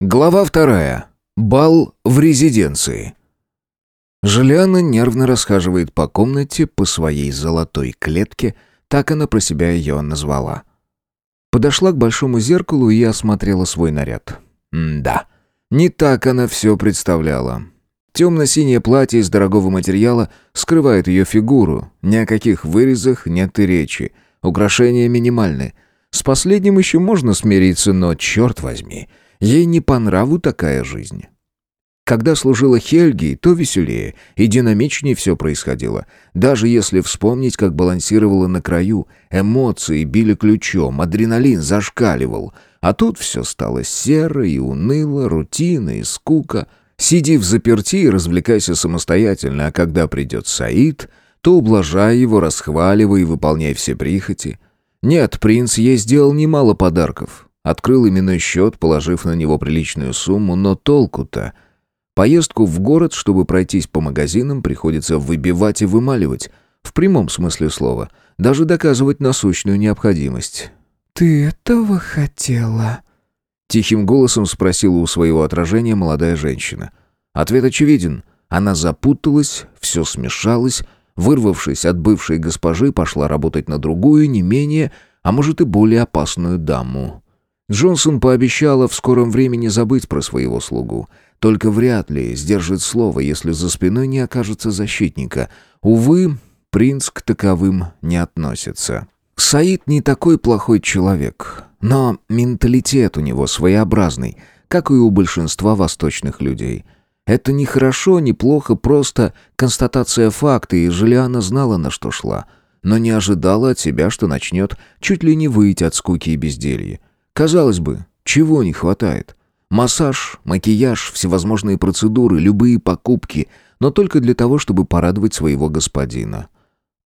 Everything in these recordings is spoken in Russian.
Глава вторая. Бал в резиденции. Желиана нервно расхаживает по комнате по своей золотой клетке, так она про себя ее назвала. Подошла к большому зеркалу и осмотрела свой наряд. М-да, не так она все представляла. Темно-синее платье из дорогого материала скрывает ее фигуру, ни о каких вырезах нет и речи, украшения минимальны. С последним еще можно смириться, но, черт возьми, ей не по нраву такая жизнь. Когда служила Хельги, то веселее и динамичнее все происходило. Даже если вспомнить, как балансировала на краю, эмоции били ключом, адреналин зашкаливал. А тут все стало серо и уныло, рутина и скука. Сиди в заперти и развлекайся самостоятельно, а когда придет Саид, то ублажай его, расхваливай и выполняй все прихоти. Нет, принц ей сделал немало подарков. Открыл именной счет, положив на него приличную сумму, но толку-то... Поездку в город, чтобы пройтись по магазинам, приходится выбивать и вымаливать. В прямом смысле слова. Даже доказывать насущную необходимость. «Ты этого хотела?» Тихим голосом спросила у своего отражения молодая женщина. Ответ очевиден. Она запуталась, все смешалось, вырвавшись от бывшей госпожи, пошла работать на другую, не менее, а может и более опасную даму. Джонсон пообещала в скором времени забыть про своего слугу. Только вряд ли сдержит слово, если за спиной не окажется защитника. Увы, принц к таковым не относится. Саид не такой плохой человек, но менталитет у него своеобразный, как и у большинства восточных людей. Это не хорошо, не плохо, просто констатация факта, и Желиана знала, на что шла, но не ожидала от себя, что начнет чуть ли не выйти от скуки и безделья. Казалось бы, чего не хватает? Массаж, макияж, всевозможные процедуры, любые покупки, но только для того, чтобы порадовать своего господина.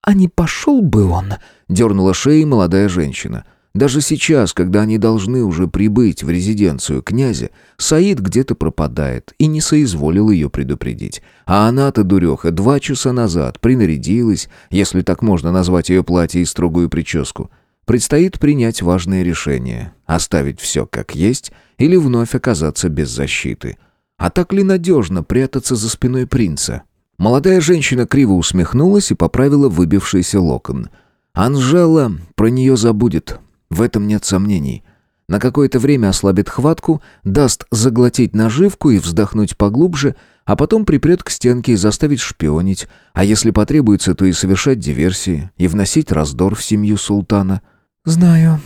«А не пошел бы он?» — дернула шеей молодая женщина. Даже сейчас, когда они должны уже прибыть в резиденцию князя, Саид где-то пропадает и не соизволил ее предупредить. А она-то, дуреха, два часа назад принарядилась, если так можно назвать ее платье и строгую прическу — Предстоит принять важное решение – оставить все как есть или вновь оказаться без защиты. А так ли надежно прятаться за спиной принца? Молодая женщина криво усмехнулась и поправила выбившийся локон. Анжела про нее забудет, в этом нет сомнений. На какое-то время ослабит хватку, даст заглотить наживку и вздохнуть поглубже, а потом припрет к стенке и заставит шпионить, а если потребуется, то и совершать диверсии, и вносить раздор в семью султана – «Знаю.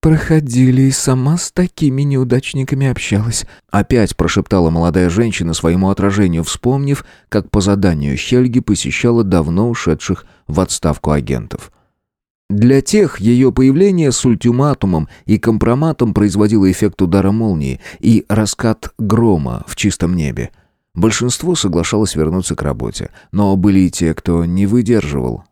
Проходили, и сама с такими неудачниками общалась». Опять прошептала молодая женщина своему отражению, вспомнив, как по заданию Хельги посещала давно ушедших в отставку агентов. Для тех ее появление с ультиматумом и компроматом производило эффект удара молнии и раскат грома в чистом небе. Большинство соглашалось вернуться к работе, но были и те, кто не выдерживал,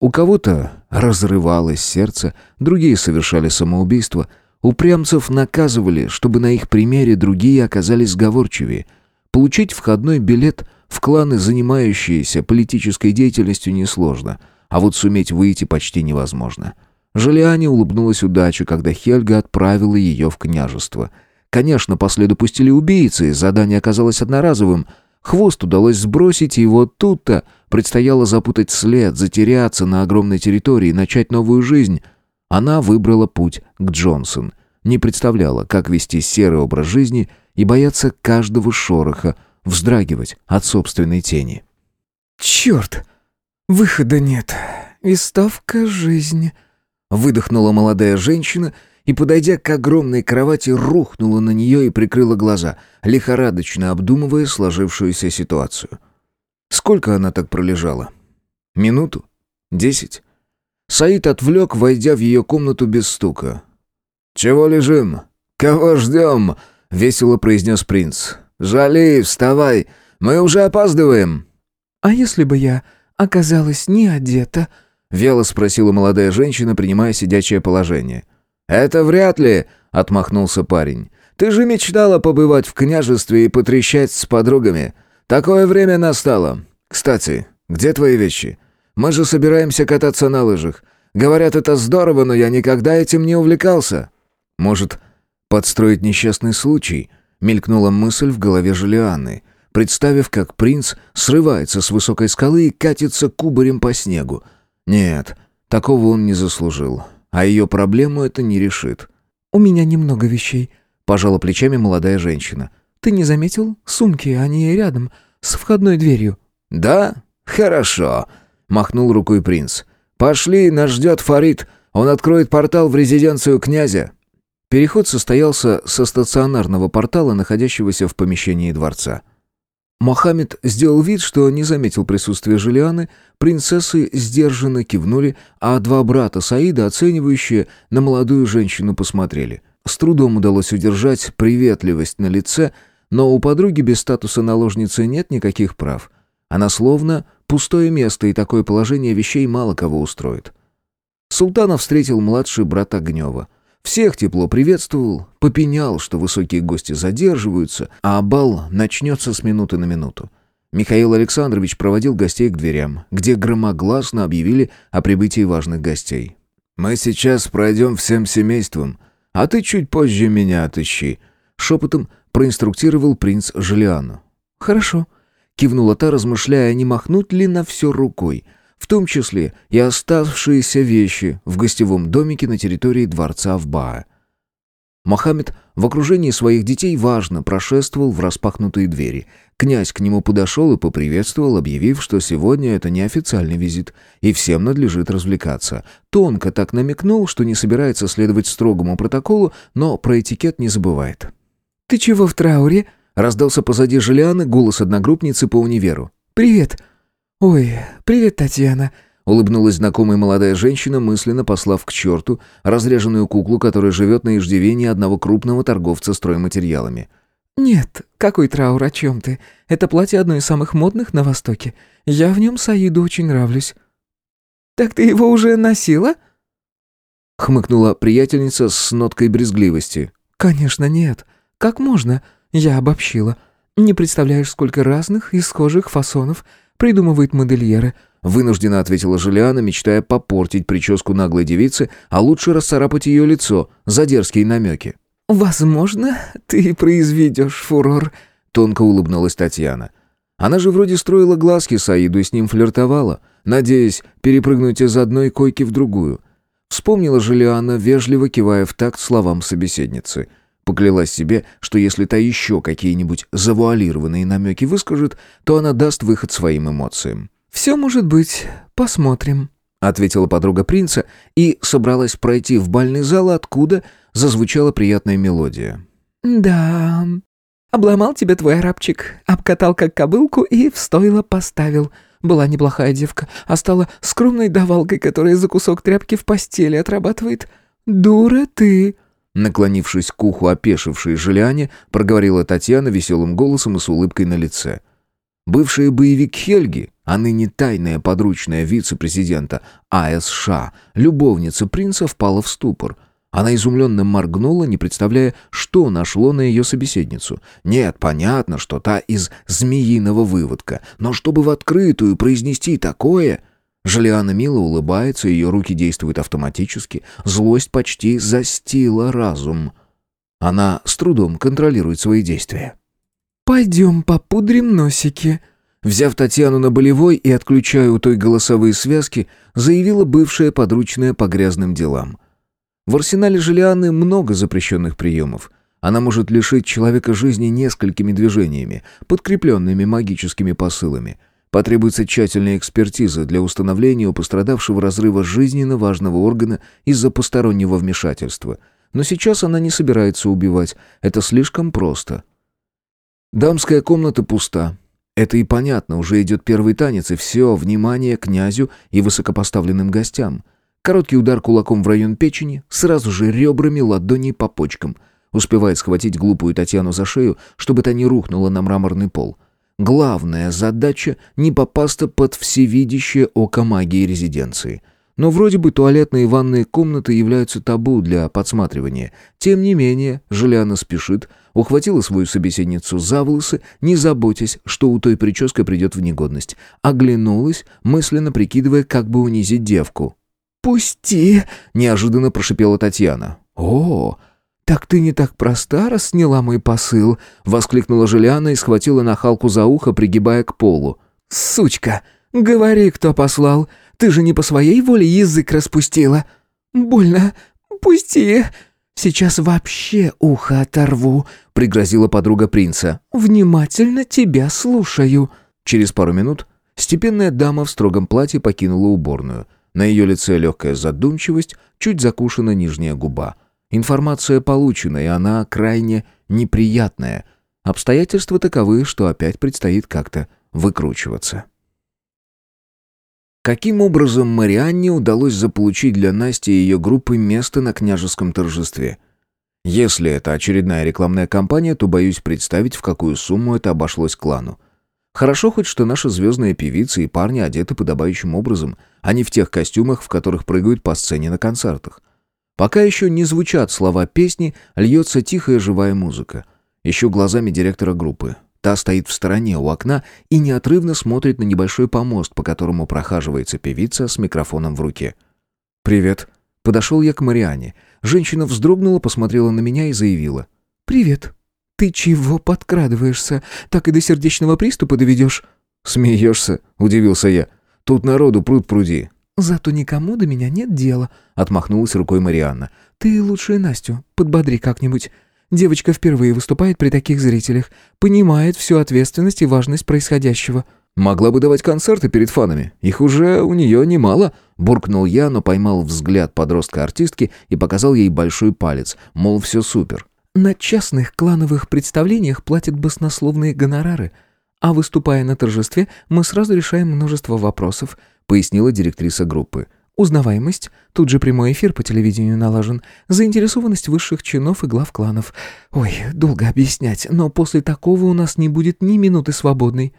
у кого-то разрывалось сердце, другие совершали самоубийство. Упрямцев наказывали, чтобы на их примере другие оказались сговорчивее. Получить входной билет в кланы, занимающиеся политической деятельностью, несложно, а вот суметь выйти почти невозможно. Желиане улыбнулась удача, когда Хельга отправила ее в княжество. Конечно, по следу пустили убийцы, задание оказалось одноразовым — Хвост удалось сбросить, и вот тут-то предстояло запутать след, затеряться на огромной территории, начать новую жизнь. Она выбрала путь к Джонсон. Не представляла, как вести серый образ жизни и бояться каждого шороха, вздрагивать от собственной тени. «Черт! Выхода нет. И ставка — жизнь!» Выдохнула молодая женщина — и, подойдя к огромной кровати, рухнула на нее и прикрыла глаза, лихорадочно обдумывая сложившуюся ситуацию. Сколько она так пролежала? Минуту? Десять? Саид отвлек, войдя в ее комнату без стука. «Чего лежим? Кого ждем?» — весело произнес принц. «Жали, вставай, мы уже опаздываем». «А если бы я оказалась не одета?» — вяло спросила молодая женщина, принимая сидячее положение. «Это вряд ли», — отмахнулся парень. «Ты же мечтала побывать в княжестве и потрещать с подругами. Такое время настало. Кстати, где твои вещи? Мы же собираемся кататься на лыжах. Говорят, это здорово, но я никогда этим не увлекался». «Может, Подстроить несчастный случай? Мелькнула мысль в голове Жулианны, представив, как принц срывается с высокой скалы и катится кубарем по снегу. Нет, такого он не заслужил. А ее проблему это не решит. «У меня немного вещей», — пожала плечами молодая женщина. «Ты не заметил? Сумки, они рядом, с входной дверью». «Да? Хорошо», — махнул рукой принц. «Пошли, нас ждет Фарид. Он откроет портал в резиденцию князя». Переход состоялся со стационарного портала, находящегося в помещении дворца. Мохаммед сделал вид, что не заметил присутствия Жулианы, принцессы сдержанно кивнули, а два брата Саида, оценивающие, на молодую женщину посмотрели. С трудом удалось удержать приветливость на лице, но у подруги без статуса наложницы нет никаких прав. Она словно пустое место, и такое положение вещей мало кого устроит. Султана встретил младший брат Огнева — всех тепло приветствовал, попенял, что высокие гости задерживаются, а бал начнется с минуты на минуту. Михаил Александрович проводил гостей к дверям, где громогласно объявили о прибытии важных гостей. «Мы сейчас пройдем всем семейством, а ты чуть позже меня отыщи», — шепотом проинструктировал принц Жулиану. «Хорошо», — кивнула та, размышляя, не махнуть ли на все рукой — в том числе и оставшиеся вещи в гостевом домике на территории дворца в Баа. Мохаммед в окружении своих детей важно прошествовал в распахнутые двери. Князь к нему подошел и поприветствовал, объявив, что сегодня это неофициальный визит, и всем надлежит развлекаться. Тонко так намекнул, что не собирается следовать строгому протоколу, но про этикет не забывает. «Ты чего в трауре?» — раздался позади Желианы голос одногруппницы по универу. «Привет!» «Ой, привет, Татьяна!» Улыбнулась знакомая молодая женщина, мысленно послав к черту разреженную куклу, которая живет на иждивении одного крупного торговца стройматериалами. «Нет, какой траур, о чем ты? Это платье одно из самых модных на Востоке. Я в нем Саиду очень нравлюсь». «Так ты его уже носила?» Хмыкнула приятельница с ноткой брезгливости. «Конечно нет. Как можно? Я обобщила. Не представляешь, сколько разных и схожих фасонов придумывает модельеры», — вынужденно ответила Жулиана, мечтая попортить прическу наглой девицы, а лучше расцарапать ее лицо за дерзкие намеки. «Возможно, ты произведешь фурор», — тонко улыбнулась Татьяна. Она же вроде строила глазки Саиду и с ним флиртовала, надеясь перепрыгнуть из одной койки в другую. Вспомнила Жулиана, вежливо кивая в такт словам собеседницы — Поклялась себе, что если та еще какие-нибудь завуалированные намеки выскажет, то она даст выход своим эмоциям. «Все может быть. Посмотрим», — ответила подруга принца и собралась пройти в бальный зал, откуда зазвучала приятная мелодия. «Да, обломал тебя твой арабчик, обкатал как кобылку и в стойло поставил. Была неплохая девка, а стала скромной давалкой, которая за кусок тряпки в постели отрабатывает. Дура ты!» Наклонившись к уху опешившей Желяне, проговорила Татьяна веселым голосом и с улыбкой на лице. Бывший боевик Хельги, а ныне тайная подручная вице-президента АСШ, любовница принца, впала в ступор. Она изумленно моргнула, не представляя, что нашло на ее собеседницу. Нет, понятно, что та из змеиного выводка, но чтобы в открытую произнести такое... Желиана мило улыбается, ее руки действуют автоматически. Злость почти застила разум. Она с трудом контролирует свои действия. «Пойдем попудрим носики», Взяв Татьяну на болевой и отключая у той голосовые связки, заявила бывшая подручная по грязным делам. В арсенале Желианы много запрещенных приемов. Она может лишить человека жизни несколькими движениями, подкрепленными магическими посылами. Потребуется тщательная экспертиза для установления у пострадавшего разрыва жизненно важного органа из-за постороннего вмешательства. Но сейчас она не собирается убивать. Это слишком просто. Дамская комната пуста. Это и понятно, уже идет первый танец, и все, внимание князю и высокопоставленным гостям. Короткий удар кулаком в район печени, сразу же ребрами ладоней по почкам. Успевает схватить глупую Татьяну за шею, чтобы та не рухнула на мраморный пол. Главная задача — не попасться под всевидящее око магии резиденции. Но вроде бы туалетные и ванные комнаты являются табу для подсматривания. Тем не менее, Желяна спешит, ухватила свою собеседницу за волосы, не заботясь, что у той прическа придет в негодность. Оглянулась, мысленно прикидывая, как бы унизить девку. «Пусти!» — неожиданно прошипела Татьяна. «О, «Так ты не так проста, раз сняла мой посыл!» — воскликнула Желиана и схватила нахалку за ухо, пригибая к полу. «Сучка! Говори, кто послал! Ты же не по своей воле язык распустила!» «Больно! Пусти!» «Сейчас вообще ухо оторву», — пригрозила подруга принца. «Внимательно тебя слушаю». Через пару минут степенная дама в строгом платье покинула уборную. На ее лице легкая задумчивость, чуть закушена нижняя губа. Информация получена, и она крайне неприятная. Обстоятельства таковы, что опять предстоит как-то выкручиваться. Каким образом Марианне удалось заполучить для Насти и ее группы место на княжеском торжестве? Если это очередная рекламная кампания, то боюсь представить, в какую сумму это обошлось клану. Хорошо хоть, что наши звездные певицы и парни одеты подобающим образом, а не в тех костюмах, в которых прыгают по сцене на концертах. Пока еще не звучат слова песни, льется тихая живая музыка. Ищу глазами директора группы. Та стоит в стороне у окна и неотрывно смотрит на небольшой помост, по которому прохаживается певица с микрофоном в руке. «Привет». Подошел я к Мариане. Женщина вздрогнула, посмотрела на меня и заявила. «Привет. Ты чего подкрадываешься? Так и до сердечного приступа доведешь?» «Смеешься?» — удивился я. «Тут народу пруд пруди». «Зато никому до меня нет дела», — отмахнулась рукой Марианна. «Ты лучше Настю, подбодри как-нибудь. Девочка впервые выступает при таких зрителях, понимает всю ответственность и важность происходящего». «Могла бы давать концерты перед фанами. Их уже у нее немало», — буркнул я, но поймал взгляд подростка-артистки и показал ей большой палец, мол, все супер. «На частных клановых представлениях платят баснословные гонорары, а выступая на торжестве, мы сразу решаем множество вопросов», — пояснила директриса группы. Узнаваемость, тут же прямой эфир по телевидению налажен, заинтересованность высших чинов и глав кланов. Ой, долго объяснять, но после такого у нас не будет ни минуты свободной».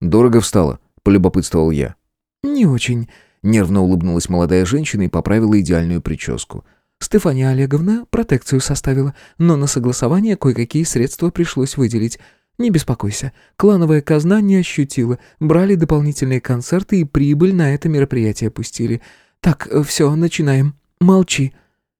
«Дорого встало», — полюбопытствовал я. «Не очень», — нервно улыбнулась молодая женщина и поправила идеальную прическу. «Стефания Олеговна протекцию составила, но на согласование кое-какие средства пришлось выделить». «Не беспокойся, клановая казна не ощутила, брали дополнительные концерты и прибыль на это мероприятие пустили. «Так, э, все, начинаем. Молчи».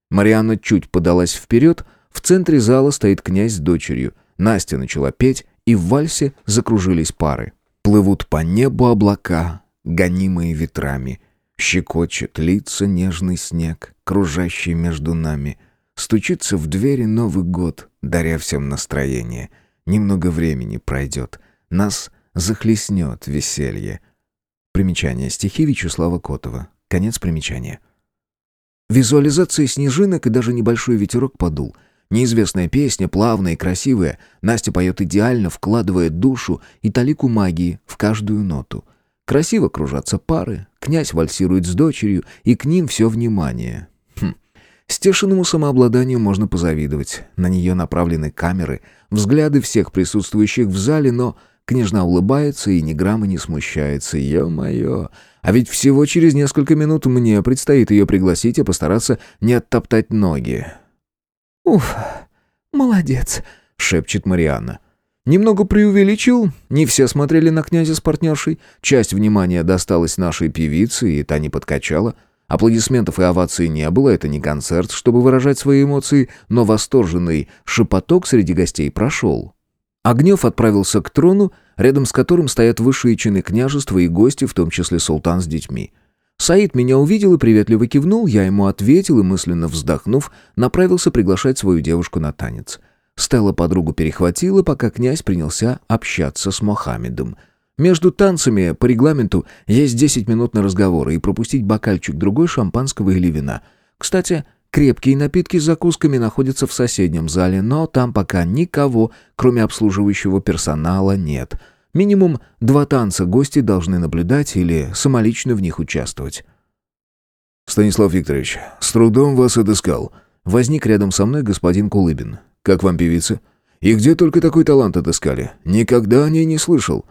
Марианна чуть подалась вперед. В центре зала стоит князь с дочерью. Настя начала петь, и в вальсе закружились пары. Плывут по небу облака, гонимые ветрами. Щекочет лица нежный снег, кружащий между нами. Стучится в двери Новый год, даря всем настроение. Немного времени пройдет, нас захлестнет веселье. Примечание стихи Вячеслава Котова. Конец примечания. Визуализация снежинок и даже небольшой ветерок подул. Неизвестная песня, плавная и красивая. Настя поет идеально, вкладывая душу и талику магии в каждую ноту. Красиво кружатся пары, князь вальсирует с дочерью, и к ним все внимание. Хм. Стешиному самообладанию можно позавидовать. На нее направлены камеры, взгляды всех присутствующих в зале, но княжна улыбается и ни грамма не смущается. Ё-моё! А ведь всего через несколько минут мне предстоит ее пригласить и постараться не оттоптать ноги. «Уф, молодец», — шепчет Марианна. Немного преувеличил, не все смотрели на князя с партнершей, часть внимания досталась нашей певице, и та не подкачала. Аплодисментов и оваций не было, это не концерт, чтобы выражать свои эмоции, но восторженный шепоток среди гостей прошел. Огнев отправился к трону, рядом с которым стоят высшие чины княжества и гости, в том числе султан с детьми. Саид меня увидел и приветливо кивнул, я ему ответил и, мысленно вздохнув, направился приглашать свою девушку на танец. Стелла подругу перехватила, пока князь принялся общаться с Мохаммедом. Между танцами, по регламенту, есть 10 минут на разговоры и пропустить бокальчик другой шампанского или вина. Кстати, Крепкие напитки с закусками находятся в соседнем зале, но там пока никого, кроме обслуживающего персонала, нет. Минимум два танца гости должны наблюдать или самолично в них участвовать. «Станислав Викторович, с трудом вас отыскал». Возник рядом со мной господин Кулыбин. «Как вам певица? И где только такой талант отыскали? Никогда о ней не слышал».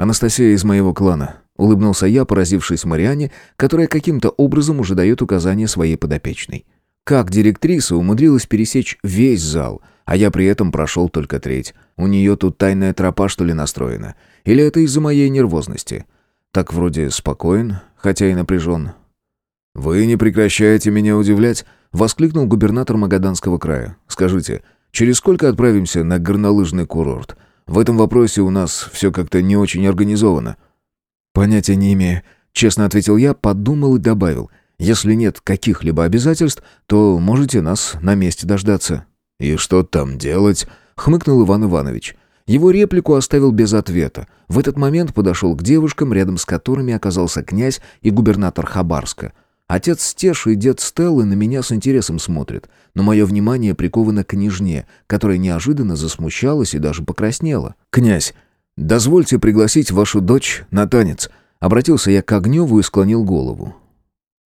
«Анастасия из моего клана», — улыбнулся я, поразившись Мариане, которая каким-то образом уже дает указания своей подопечной. Как директриса умудрилась пересечь весь зал, а я при этом прошел только треть. У нее тут тайная тропа, что ли, настроена? Или это из-за моей нервозности? Так вроде спокоен, хотя и напряжен. «Вы не прекращаете меня удивлять», — воскликнул губернатор Магаданского края. «Скажите, через сколько отправимся на горнолыжный курорт? В этом вопросе у нас все как-то не очень организовано». «Понятия не имею», — честно ответил я, подумал и добавил. «Если нет каких-либо обязательств, то можете нас на месте дождаться». «И что там делать?» — хмыкнул Иван Иванович. Его реплику оставил без ответа. В этот момент подошел к девушкам, рядом с которыми оказался князь и губернатор Хабарска. Отец Стеши и дед Стеллы на меня с интересом смотрят, но мое внимание приковано к княжне, которая неожиданно засмущалась и даже покраснела. «Князь, дозвольте пригласить вашу дочь на танец», — обратился я к Огневу и склонил голову.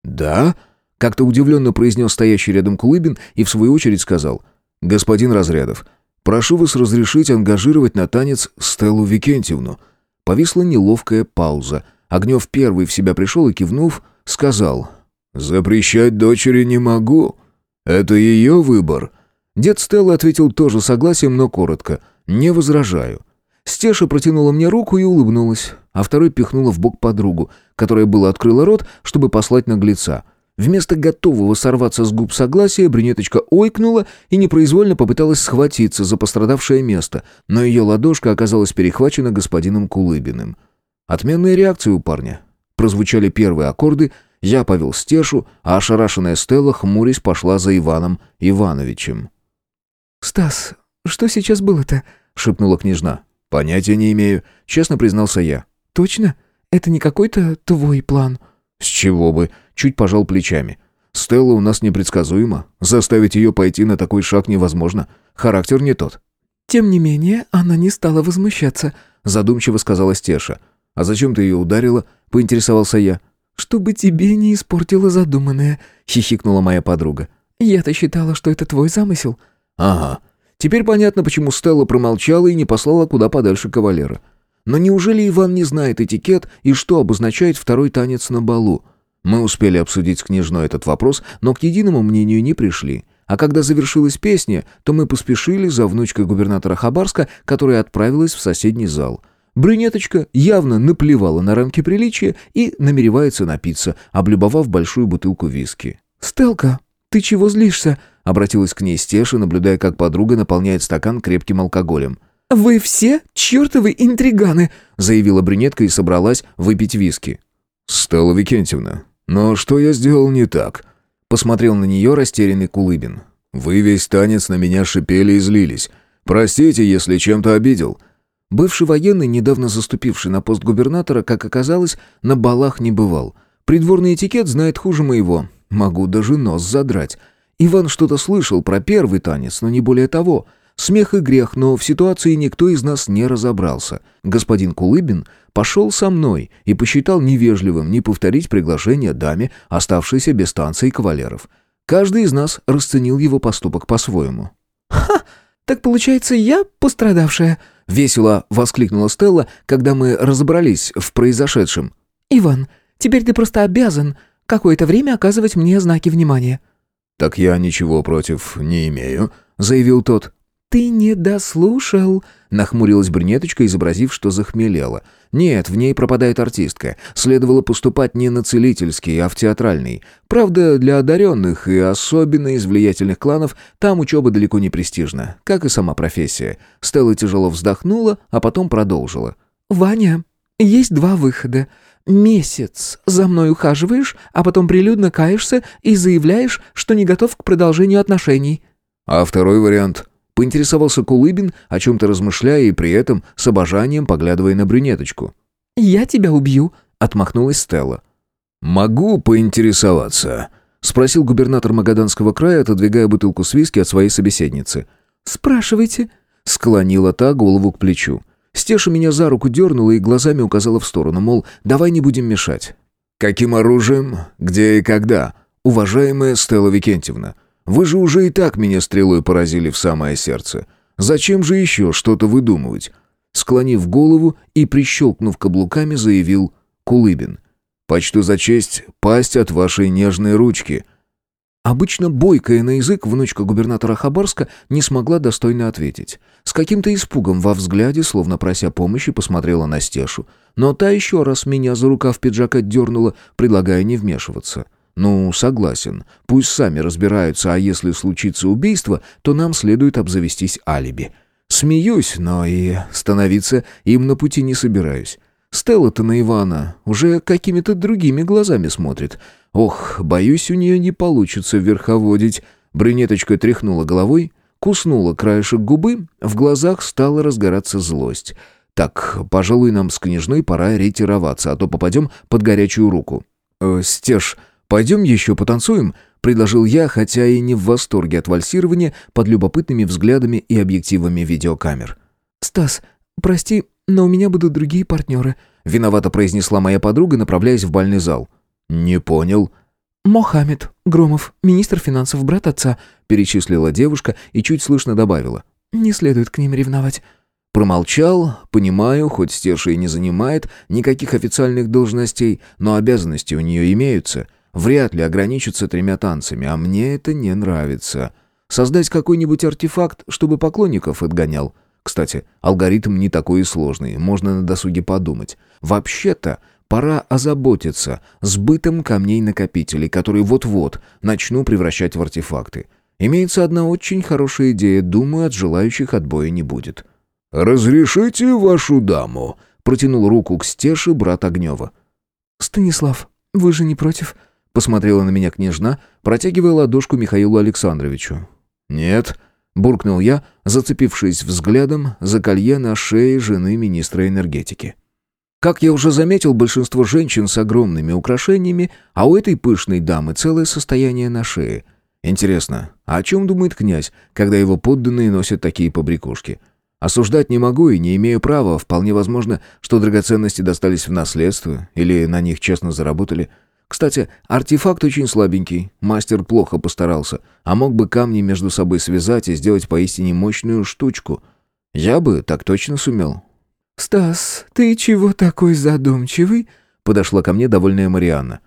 «Да?» — как-то удивленно произнес стоящий рядом Кулыбин и в свою очередь сказал. «Господин Разрядов, прошу вас разрешить ангажировать на танец Стеллу Викентьевну». Повисла неловкая пауза. Огнев первый в себя пришел и, кивнув, сказал «Запрещать дочери не могу. Это ее выбор». Дед Стелла ответил тоже согласием, но коротко. «Не возражаю». Стеша протянула мне руку и улыбнулась, а второй пихнула в бок подругу, которая была открыла рот, чтобы послать наглеца. Вместо готового сорваться с губ согласия, брюнеточка ойкнула и непроизвольно попыталась схватиться за пострадавшее место, но ее ладошка оказалась перехвачена господином Кулыбиным. Отменная реакция у парня. Прозвучали первые аккорды, я повел стешу, а ошарашенная Стелла, хмурясь, пошла за Иваном Ивановичем. «Стас, что сейчас было-то?» — шепнула княжна. «Понятия не имею», — честно признался я. «Точно? Это не какой-то твой план?» «С чего бы?» — чуть пожал плечами. «Стелла у нас непредсказуема. Заставить ее пойти на такой шаг невозможно. Характер не тот». «Тем не менее, она не стала возмущаться», — задумчиво сказала Стеша. «А зачем ты ее ударила?» — поинтересовался я. «Чтобы тебе не испортило задуманное», — хихикнула моя подруга. «Я-то считала, что это твой замысел». «Ага. Теперь понятно, почему Стелла промолчала и не послала куда подальше кавалера. Но неужели Иван не знает этикет и что обозначает второй танец на балу? Мы успели обсудить с княжной этот вопрос, но к единому мнению не пришли». А когда завершилась песня, то мы поспешили за внучкой губернатора Хабарска, которая отправилась в соседний зал — Брюнеточка явно наплевала на рамки приличия и намеревается напиться, облюбовав большую бутылку виски. «Стелка, ты чего злишься?» — обратилась к ней Стеша, наблюдая, как подруга наполняет стакан крепким алкоголем. «Вы все чертовы интриганы!» — заявила брюнетка и собралась выпить виски. «Стелла Викентьевна, но что я сделал не так?» — посмотрел на нее растерянный Кулыбин. «Вы весь танец на меня шипели и злились. Простите, если чем-то обидел». Бывший военный, недавно заступивший на пост губернатора, как оказалось, на балах не бывал. Придворный этикет знает хуже моего. Могу даже нос задрать. Иван что-то слышал про первый танец, но не более того. Смех и грех, но в ситуации никто из нас не разобрался. Господин Кулыбин пошел со мной и посчитал невежливым не повторить приглашение даме, оставшейся без танца и кавалеров. Каждый из нас расценил его поступок по-своему. «Ха! Так получается, я пострадавшая?» — весело воскликнула Стелла, когда мы разобрались в произошедшем. «Иван, теперь ты просто обязан какое-то время оказывать мне знаки внимания». «Так я ничего против не имею», — заявил тот. «Ты не дослушал», — нахмурилась брюнеточка, изобразив, что захмелела. «Нет, в ней пропадает артистка. Следовало поступать не на целительский, а в театральный. Правда, для одаренных и особенно из влиятельных кланов там учеба далеко не престижна, как и сама профессия». Стелла тяжело вздохнула, а потом продолжила. «Ваня, есть два выхода. Месяц за мной ухаживаешь, а потом прилюдно каешься и заявляешь, что не готов к продолжению отношений». «А второй вариант?» Поинтересовался Кулыбин, о чем-то размышляя и при этом с обожанием поглядывая на брюнеточку. «Я тебя убью», — отмахнулась Стелла. «Могу поинтересоваться?» — спросил губернатор Магаданского края, отодвигая бутылку с виски от своей собеседницы. «Спрашивайте», — склонила та голову к плечу. Стеша меня за руку дернула и глазами указала в сторону, мол, давай не будем мешать. «Каким оружием? Где и когда? Уважаемая Стелла Викентьевна, вы же уже и так меня стрелой поразили в самое сердце. Зачем же еще что-то выдумывать?» Склонив голову и прищелкнув каблуками, заявил Кулыбин. «Почту за честь пасть от вашей нежной ручки». Обычно бойкая на язык внучка губернатора Хабарска не смогла достойно ответить. С каким-то испугом во взгляде, словно прося помощи, посмотрела на Стешу. Но та еще раз меня за рукав пиджака дернула, предлагая не вмешиваться. Ну, согласен. Пусть сами разбираются, а если случится убийство, то нам следует обзавестись алиби. Смеюсь, но и становиться им на пути не собираюсь. Стелла-то на Ивана уже какими-то другими глазами смотрит. Ох, боюсь, у нее не получится верховодить. Брюнеточка тряхнула головой, куснула краешек губы, в глазах стала разгораться злость. Так, пожалуй, нам с княжной пора ретироваться, а то попадем под горячую руку. «Э, «Стеж, пойдем еще потанцуем?» — предложил я, хотя и не в восторге от вальсирования под любопытными взглядами и объективами видеокамер. «Стас, прости, но у меня будут другие партнеры», — виновато произнесла моя подруга, направляясь в бальный зал. «Не понял». «Мохаммед Громов, министр финансов, брат отца», — перечислила девушка и чуть слышно добавила. «Не следует к ним ревновать». Промолчал, понимаю, хоть стерша и не занимает никаких официальных должностей, но обязанности у нее имеются. Вряд ли ограничится тремя танцами, а мне это не нравится. Создать какой-нибудь артефакт, чтобы поклонников отгонял. Кстати, алгоритм не такой и сложный, можно на досуге подумать. Вообще-то, пора озаботиться сбытом камней-накопителей, которые вот-вот начну превращать в артефакты. Имеется одна очень хорошая идея, думаю, от желающих отбоя не будет. «Разрешите вашу даму?» — протянул руку к стеше брат Огнева. «Станислав, вы же не против?» — посмотрела на меня княжна, протягивая ладошку Михаилу Александровичу. «Нет», — буркнул я, зацепившись взглядом за колье на шее жены министра энергетики. Как я уже заметил, большинство женщин с огромными украшениями, а у этой пышной дамы целое состояние на шее. Интересно, а о чем думает князь, когда его подданные носят такие побрякушки?» Осуждать не могу и не имею права. Вполне возможно, что драгоценности достались в наследство или на них честно заработали. Кстати, артефакт очень слабенький. Мастер плохо постарался, а мог бы камни между собой связать и сделать поистине мощную штучку. Я бы так точно сумел. «Стас, ты чего такой задумчивый?» Подошла ко мне довольная Марианна.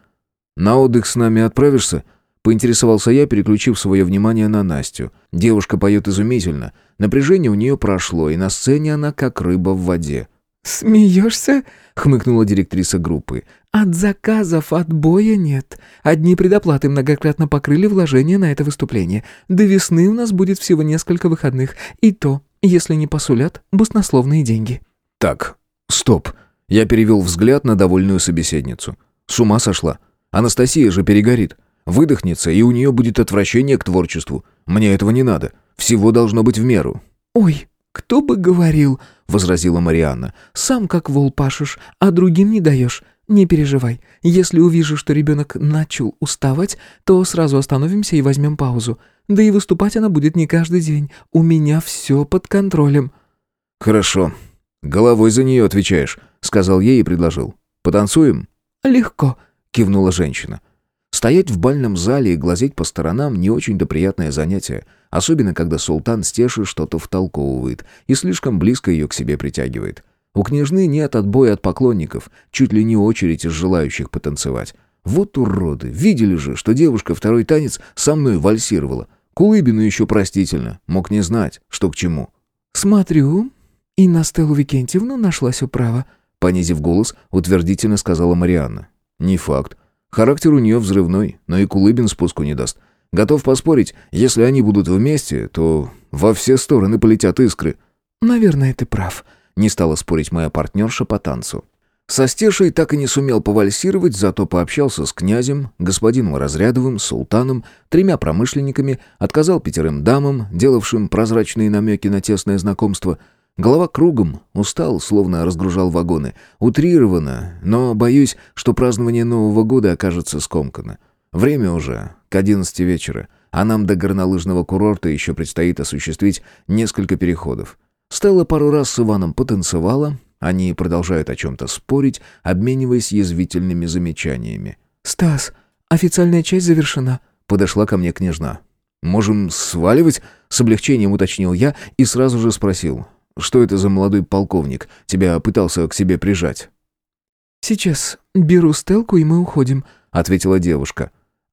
«На отдых с нами отправишься?» Поинтересовался я, переключив свое внимание на Настю. Девушка поет изумительно. Напряжение у нее прошло, и на сцене она как рыба в воде. «Смеешься?» — хмыкнула директриса группы. «От заказов отбоя нет. Одни предоплаты многократно покрыли вложения на это выступление. До весны у нас будет всего несколько выходных. И то, если не посулят, баснословные деньги». «Так, стоп». Я перевел взгляд на довольную собеседницу. «С ума сошла? Анастасия же перегорит. Выдохнется, и у нее будет отвращение к творчеству. Мне этого не надо. Всего должно быть в меру». «Ой, кто бы говорил», — возразила Марианна. «Сам как вол пашешь, а другим не даешь. Не переживай. Если увижу, что ребенок начал уставать, то сразу остановимся и возьмем паузу. Да и выступать она будет не каждый день. У меня все под контролем». «Хорошо. Головой за нее отвечаешь», — сказал ей и предложил. «Потанцуем?» «Легко», — кивнула женщина. Стоять в бальном зале и глазеть по сторонам не очень-то приятное занятие, особенно когда султан Стеши что-то втолковывает и слишком близко ее к себе притягивает. У княжны нет отбоя от поклонников, чуть ли не очередь из желающих потанцевать. Вот уроды, видели же, что девушка второй танец со мной вальсировала. Кулыбину еще простительно, мог не знать, что к чему. «Смотрю, и на Стеллу Викентьевну нашлась управа», понизив голос, утвердительно сказала Марианна. «Не факт. Характер у нее взрывной, но и Кулыбин спуску не даст. Готов поспорить, если они будут вместе, то во все стороны полетят искры». «Наверное, ты прав», — не стала спорить моя партнерша по танцу. Со Стешей так и не сумел повальсировать, зато пообщался с князем, господином Разрядовым, султаном, тремя промышленниками, отказал пятерым дамам, делавшим прозрачные намеки на тесное знакомство — Голова кругом, устал, словно разгружал вагоны. Утрировано, но боюсь, что празднование Нового года окажется скомкано. Время уже, к одиннадцати вечера, а нам до горнолыжного курорта еще предстоит осуществить несколько переходов. Стелла пару раз с Иваном потанцевала, они продолжают о чем-то спорить, обмениваясь язвительными замечаниями. «Стас, официальная часть завершена», — подошла ко мне княжна. «Можем сваливать?» — с облегчением уточнил я и сразу же спросил. Что это за молодой полковник? Тебя пытался к себе прижать?» «Сейчас беру стелку, и мы уходим», — ответила девушка.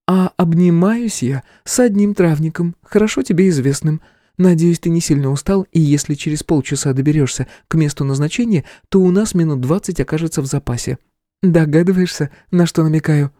«А обнимаюсь я с одним травником, хорошо тебе известным. Надеюсь, ты не сильно устал, и если через полчаса доберешься к месту назначения, то у нас минут двадцать окажется в запасе. Догадываешься, на что намекаю?»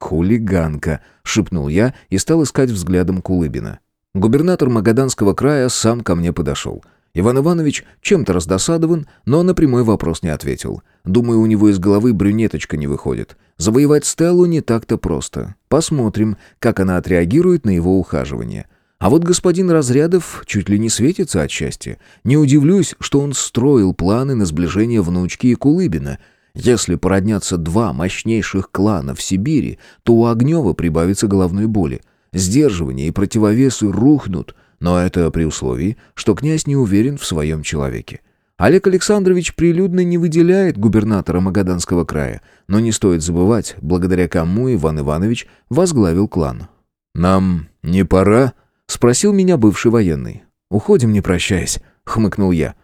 «Хулиганка», — шепнул я и стал искать взглядом Кулыбина. Губернатор Магаданского края сам ко мне подошел. Иван Иванович чем-то раздосадован, но на прямой вопрос не ответил. Думаю, у него из головы брюнеточка не выходит. Завоевать Стеллу не так-то просто. Посмотрим, как она отреагирует на его ухаживание. А вот господин Разрядов чуть ли не светится от счастья. Не удивлюсь, что он строил планы на сближение внучки и Кулыбина. Если породнятся два мощнейших клана в Сибири, то у Огнева прибавится головной боли. Сдерживание и противовесы рухнут, но это при условии, что князь не уверен в своем человеке. Олег Александрович прилюдно не выделяет губернатора Магаданского края, но не стоит забывать, благодаря кому Иван Иванович возглавил клан. «Нам не пора?» — спросил меня бывший военный. «Уходим, не прощаясь», — хмыкнул я.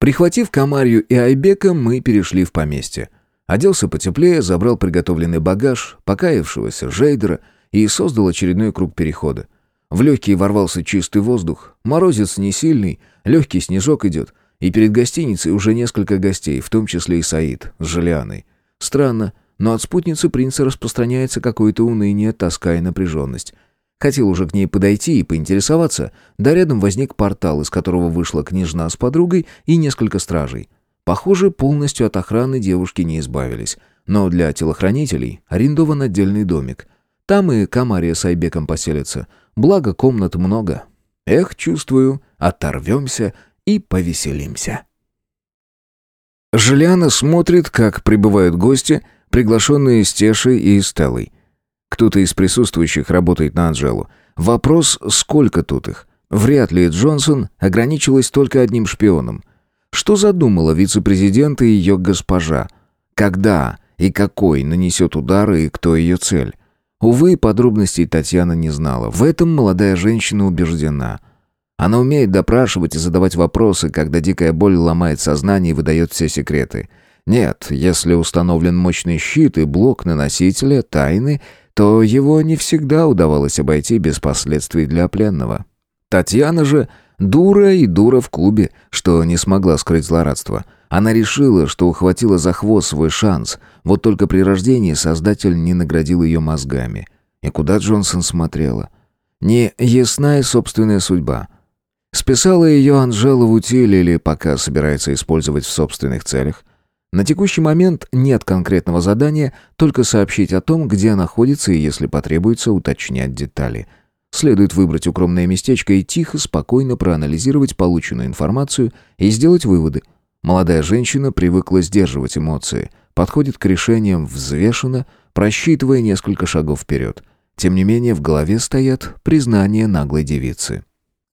Прихватив Камарью и Айбека, мы перешли в поместье. Оделся потеплее, забрал приготовленный багаж, покаявшегося Жейдера и создал очередной круг перехода. В легкие ворвался чистый воздух, морозец не сильный, легкий снежок идет, и перед гостиницей уже несколько гостей, в том числе и Саид с Желианой. Странно, но от спутницы принца распространяется какое-то уныние, тоска и напряженность. Хотел уже к ней подойти и поинтересоваться, да рядом возник портал, из которого вышла княжна с подругой и несколько стражей. Похоже, полностью от охраны девушки не избавились, но для телохранителей арендован отдельный домик. Там и Камария с Айбеком поселятся, благо комнат много. Эх, чувствую, оторвемся и повеселимся. Желиана смотрит, как прибывают гости, приглашенные Стешей и Стеллой. Кто-то из присутствующих работает на Анжелу. Вопрос, сколько тут их? Вряд ли Джонсон ограничилась только одним шпионом. Что задумала вице-президент и ее госпожа? Когда и какой нанесет удар и кто ее цель? Увы, подробностей Татьяна не знала. В этом молодая женщина убеждена. Она умеет допрашивать и задавать вопросы, когда дикая боль ломает сознание и выдает все секреты. Нет, если установлен мощный щит и блок на носителе тайны, то его не всегда удавалось обойти без последствий для пленного. Татьяна же дура и дура в клубе, что не смогла скрыть злорадство. Она решила, что ухватила за хвост свой шанс, вот только при рождении Создатель не наградил ее мозгами. И куда Джонсон смотрела? Не ясна и собственная судьба. Списала ее Анжела в утиль или пока собирается использовать в собственных целях? На текущий момент нет конкретного задания, только сообщить о том, где находится и, если потребуется, уточнять детали. Следует выбрать укромное местечко и тихо, спокойно проанализировать полученную информацию и сделать выводы. Молодая женщина привыкла сдерживать эмоции, подходит к решениям взвешенно, просчитывая несколько шагов вперед. Тем не менее, в голове стоят признания наглой девицы.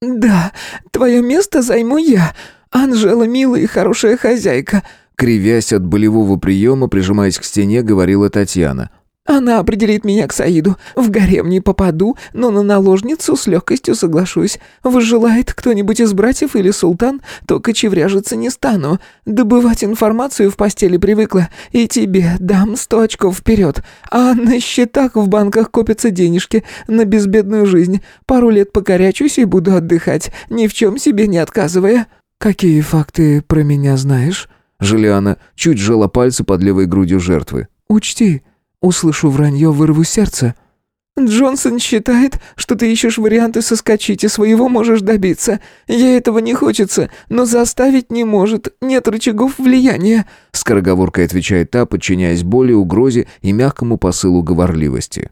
«Да, твое место займу я. Анжела милая и хорошая хозяйка», Кривясь от болевого приема, прижимаясь к стене, говорила Татьяна. «Она определит меня к Саиду. В гарем не попаду, но на наложницу с легкостью соглашусь. Возжелает кто-нибудь из братьев или султан, то кочевряжиться не стану. Добывать информацию в постели привыкла. И тебе дам сто очков вперед. А на счетах в банках копятся денежки на безбедную жизнь. Пару лет покорячусь и буду отдыхать, ни в чем себе не отказывая». «Какие факты про меня знаешь?» Желиана чуть сжала пальцы под левой грудью жертвы. «Учти, услышу вранье, вырву сердце». «Джонсон считает, что ты ищешь варианты соскочить и своего можешь добиться. Ей этого не хочется, но заставить не может, нет рычагов влияния», скороговоркой отвечает та, подчиняясь боли, угрозе и мягкому посылу говорливости.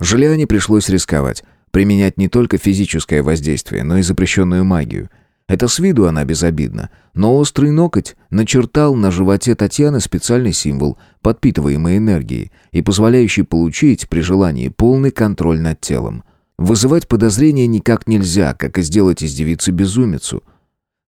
Желиане пришлось рисковать, применять не только физическое воздействие, но и запрещенную магию – это с виду она безобидна, но острый ноготь начертал на животе Татьяны специальный символ, подпитываемый энергией и позволяющий получить при желании полный контроль над телом. Вызывать подозрения никак нельзя, как и сделать из девицы безумицу.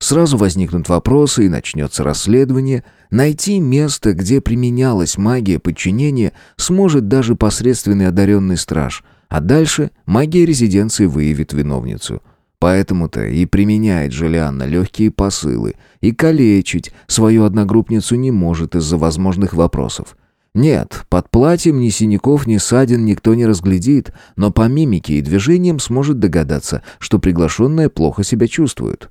Сразу возникнут вопросы и начнется расследование. Найти место, где применялась магия подчинения, сможет даже посредственный одаренный страж, а дальше магия резиденции выявит виновницу – Поэтому-то и применяет Джулианна легкие посылы, и калечить свою одногруппницу не может из-за возможных вопросов. Нет, под платьем ни синяков, ни ссадин никто не разглядит, но по мимике и движениям сможет догадаться, что приглашенная плохо себя чувствует.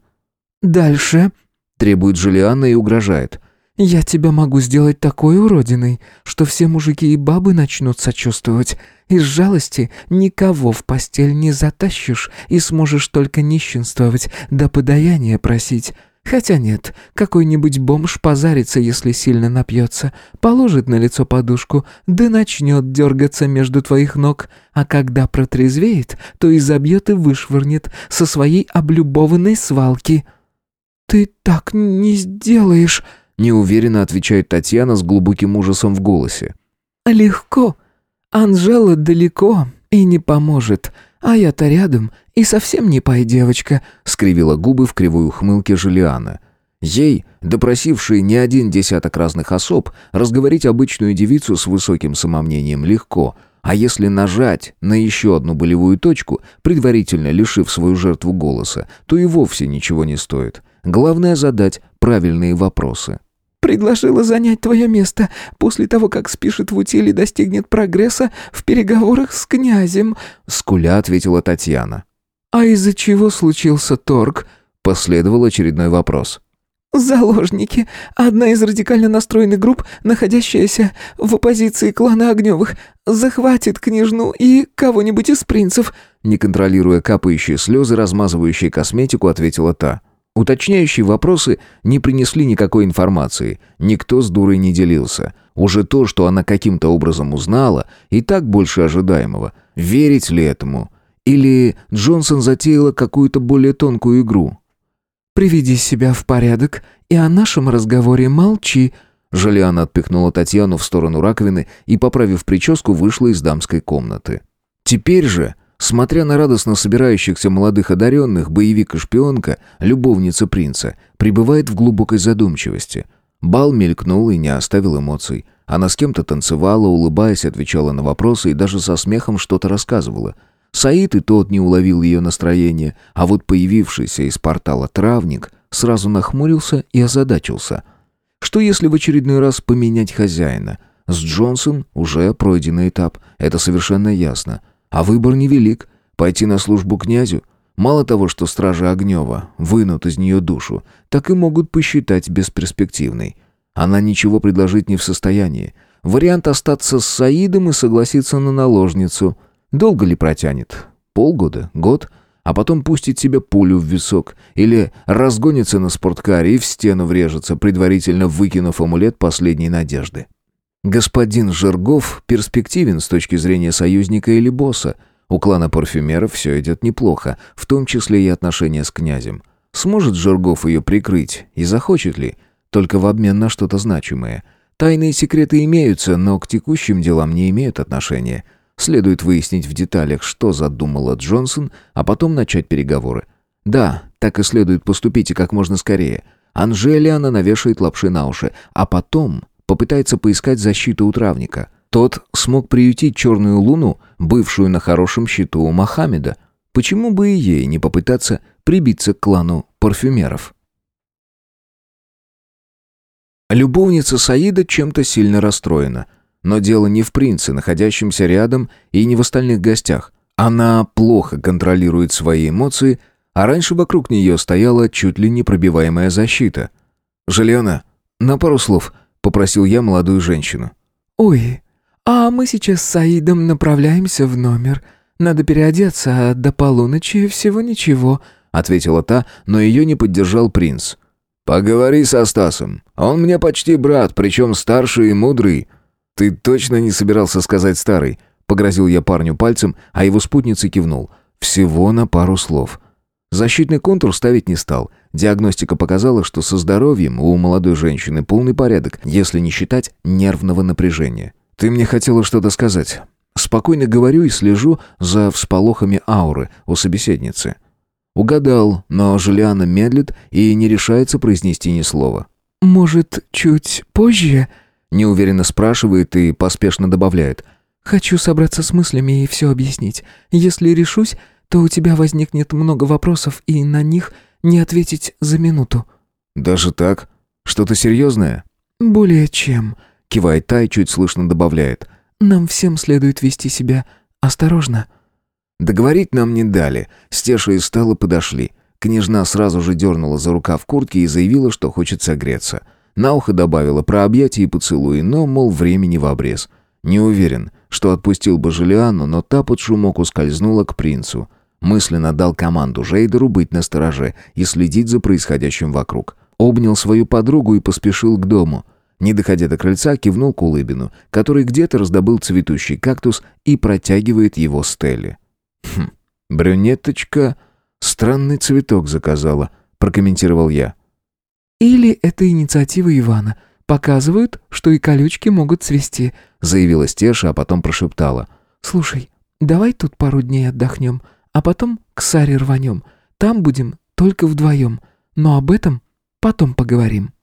«Дальше», — требует Джулианна и угрожает. Я тебя могу сделать такой уродиной, что все мужики и бабы начнут сочувствовать. Из жалости никого в постель не затащишь и сможешь только нищенствовать, да подаяния просить. Хотя нет, какой-нибудь бомж позарится, если сильно напьется, положит на лицо подушку, да начнет дергаться между твоих ног, а когда протрезвеет, то и забьет и вышвырнет со своей облюбованной свалки. «Ты так не сделаешь», — неуверенно отвечает Татьяна с глубоким ужасом в голосе. «Легко. Анжела далеко и не поможет, а я-то рядом и совсем не пой девочка», — скривила губы в кривой ухмылке Жулиана. Ей, допросившей не один десяток разных особ, разговорить обычную девицу с высоким самомнением легко, а если нажать на еще одну болевую точку, предварительно лишив свою жертву голоса, то и вовсе ничего не стоит. Главное задать правильные вопросы. «Предложила занять твое место после того, как спишет в утиле достигнет прогресса в переговорах с князем», — скуля ответила Татьяна. «А из-за чего случился торг?» — последовал очередной вопрос. «Заложники. Одна из радикально настроенных групп, находящаяся в оппозиции клана Огневых, захватит княжну и кого-нибудь из принцев», не контролируя капающие слезы, размазывающие косметику, ответила та. Уточняющие вопросы не принесли никакой информации, никто с дурой не делился. Уже то, что она каким-то образом узнала, и так больше ожидаемого. Верить ли этому? Или Джонсон затеяла какую-то более тонкую игру? «Приведи себя в порядок и о нашем разговоре молчи», Жулиана отпихнула Татьяну в сторону раковины и, поправив прическу, вышла из дамской комнаты. Теперь же, смотря на радостно собирающихся молодых одаренных, боевик и шпионка, любовница принца, пребывает в глубокой задумчивости. Бал мелькнул и не оставил эмоций. Она с кем-то танцевала, улыбаясь, отвечала на вопросы и даже со смехом что-то рассказывала – Саид и тот не уловил ее настроение, а вот появившийся из портала травник сразу нахмурился и озадачился. Что если в очередной раз поменять хозяина? С Джонсон уже пройденный этап, это совершенно ясно. А выбор невелик. Пойти на службу князю? Мало того, что стражи Огнева вынут из нее душу, так и могут посчитать бесперспективной. Она ничего предложить не в состоянии. Вариант остаться с Саидом и согласиться на наложницу – Долго ли протянет? Полгода? Год? А потом пустит себе пулю в висок или разгонится на спорткаре и в стену врежется, предварительно выкинув амулет последней надежды. Господин Жиргов перспективен с точки зрения союзника или босса. У клана парфюмеров все идет неплохо, в том числе и отношения с князем. Сможет Жиргов ее прикрыть и захочет ли? Только в обмен на что-то значимое. Тайные секреты имеются, но к текущим делам не имеют отношения. Следует выяснить в деталях, что задумала Джонсон, а потом начать переговоры. Да, так и следует поступить и как можно скорее. Анжелиана навешает лапши на уши, а потом попытается поискать защиту у травника. Тот смог приютить черную луну, бывшую на хорошем счету у Мохаммеда. Почему бы и ей не попытаться прибиться к клану парфюмеров? Любовница Саида чем-то сильно расстроена – но дело не в принце, находящемся рядом, и не в остальных гостях. Она плохо контролирует свои эмоции, а раньше вокруг нее стояла чуть ли не пробиваемая защита. «Желена, на пару слов», — попросил я молодую женщину. «Ой, а мы сейчас с Саидом направляемся в номер. Надо переодеться, а до полуночи всего ничего», — ответила та, но ее не поддержал принц. «Поговори со Стасом. Он мне почти брат, причем старший и мудрый». «Ты точно не собирался сказать старый?» Погрозил я парню пальцем, а его спутница кивнул. «Всего на пару слов». Защитный контур ставить не стал. Диагностика показала, что со здоровьем у молодой женщины полный порядок, если не считать нервного напряжения. «Ты мне хотела что-то сказать?» Спокойно говорю и слежу за всполохами ауры у собеседницы. Угадал, но Жулиана медлит и не решается произнести ни слова. «Может, чуть позже?» Неуверенно спрашивает и поспешно добавляет. «Хочу собраться с мыслями и все объяснить. Если решусь, то у тебя возникнет много вопросов, и на них не ответить за минуту». «Даже так? Что-то серьезное?» «Более чем», — кивает Тай, чуть слышно добавляет. «Нам всем следует вести себя осторожно». Договорить нам не дали. Стеша и Стелла подошли. Княжна сразу же дернула за рукав куртки и заявила, что хочет согреться. На ухо добавила про объятия и поцелуи, но, мол, времени в обрез. Не уверен, что отпустил бы Желиану, но та под шумок ускользнула к принцу. Мысленно дал команду Жейдеру быть настороже и следить за происходящим вокруг. Обнял свою подругу и поспешил к дому. Не доходя до крыльца, кивнул к Улыбину, который где-то раздобыл цветущий кактус и протягивает его Стелле. «Хм, брюнеточка странный цветок заказала», — прокомментировал я. «Или это инициатива Ивана. Показывают, что и колючки могут цвести», — заявила Стеша, а потом прошептала. «Слушай, давай тут пару дней отдохнем, а потом к Саре рванем. Там будем только вдвоем, но об этом потом поговорим».